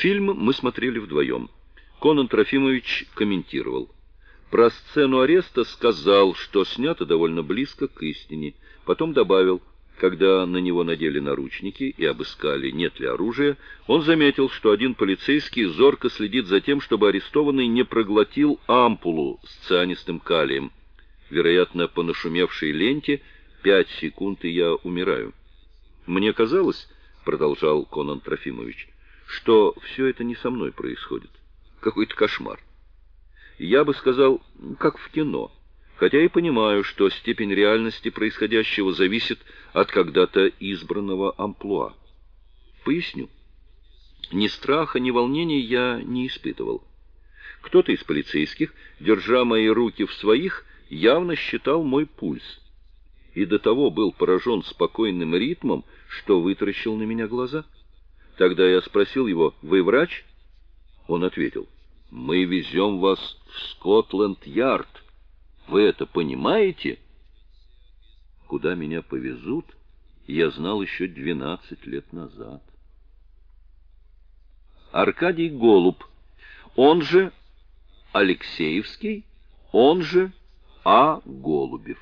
Фильм мы смотрели вдвоем. Конан Трофимович комментировал. Про сцену ареста сказал, что снято довольно близко к истине. Потом добавил, когда на него надели наручники и обыскали, нет ли оружия, он заметил, что один полицейский зорко следит за тем, чтобы арестованный не проглотил ампулу с цианистым калием. Вероятно, по нашумевшей ленте пять секунд, и я умираю. Мне казалось, продолжал Конан Трофимович, что все это не со мной происходит. Какой-то кошмар. Я бы сказал, как в кино. Хотя и понимаю, что степень реальности происходящего зависит от когда-то избранного амплуа. Поясню. Ни страха, ни волнения я не испытывал. Кто-то из полицейских, держа мои руки в своих, явно считал мой пульс. И до того был поражен спокойным ритмом, что вытаращил на меня глаза. Тогда я спросил его, «Вы врач?» Он ответил, «Мы везем вас в Скотланд-Ярд. Вы это понимаете?» Куда меня повезут, я знал еще двенадцать лет назад. Аркадий Голуб, он же Алексеевский, он же А. Голубев.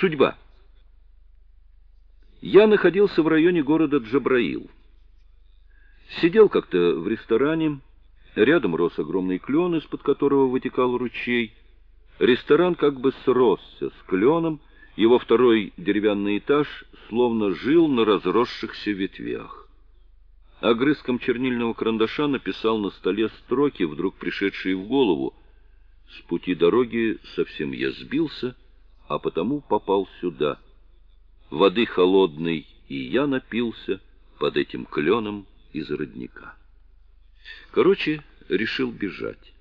Судьба. Я находился в районе города Джабраил. Сидел как-то в ресторане, рядом рос огромный клен, из-под которого вытекал ручей. Ресторан как бы сросся с кленом, его второй деревянный этаж словно жил на разросшихся ветвях. Огрызком чернильного карандаша написал на столе строки, вдруг пришедшие в голову. С пути дороги совсем я сбился, а потому попал сюда — воды холодной, и я напился под этим кленом из родника. Короче, решил бежать.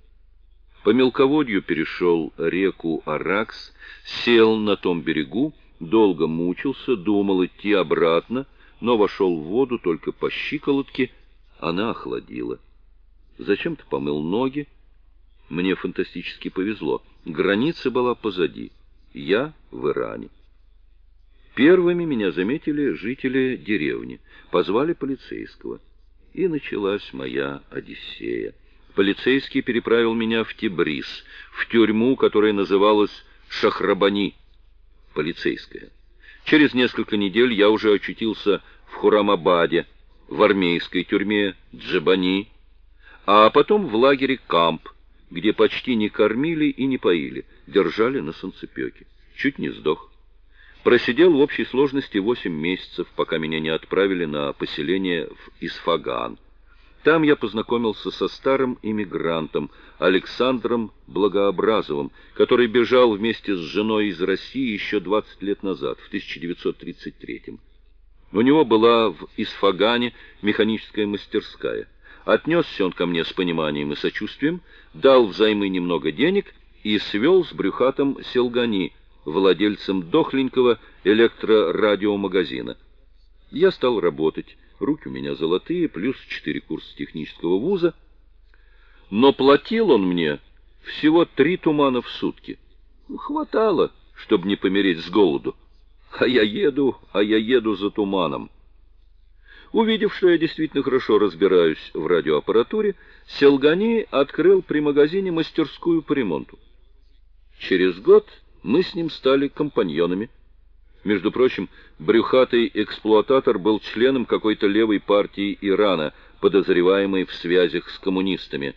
По мелководью перешел реку Аракс, сел на том берегу, долго мучился, думал идти обратно, но вошел в воду только по щиколотке, она охладила. Зачем-то помыл ноги. Мне фантастически повезло. Граница была позади. Я в Иране. Первыми меня заметили жители деревни, позвали полицейского. И началась моя Одиссея. Полицейский переправил меня в Тибрис, в тюрьму, которая называлась Шахрабани, полицейская. Через несколько недель я уже очутился в Хурамабаде, в армейской тюрьме Джабани, а потом в лагере Камп, где почти не кормили и не поили, держали на солнцепеке. Чуть не сдох. Просидел в общей сложности восемь месяцев, пока меня не отправили на поселение в Исфаган. Там я познакомился со старым иммигрантом Александром Благообразовым, который бежал вместе с женой из России еще 20 лет назад, в 1933 -м. У него была в Исфагане механическая мастерская. Отнесся он ко мне с пониманием и сочувствием, дал взаймы немного денег и свел с брюхатом Селгани – владельцем дохленького электрорадиомагазина. Я стал работать, руки у меня золотые, плюс четыре курса технического вуза, но платил он мне всего три тумана в сутки. Хватало, чтобы не помереть с голоду. А я еду, а я еду за туманом. Увидев, что я действительно хорошо разбираюсь в радиоаппаратуре, Селгани открыл при магазине мастерскую по ремонту. Через год мы с ним стали компаньонами. Между прочим, брюхатый эксплуататор был членом какой-то левой партии Ирана, подозреваемой в связях с коммунистами.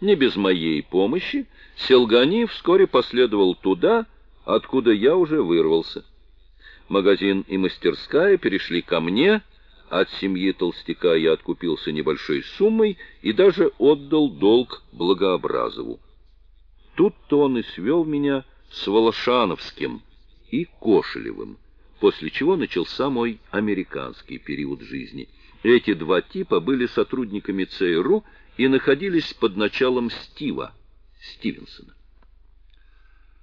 Не без моей помощи Селгани вскоре последовал туда, откуда я уже вырвался. Магазин и мастерская перешли ко мне, от семьи толстяка я откупился небольшой суммой и даже отдал долг Благообразову. Тут-то он и свел меня с Волошановским и Кошелевым, после чего начался мой американский период жизни. Эти два типа были сотрудниками ЦРУ и находились под началом Стива Стивенсона.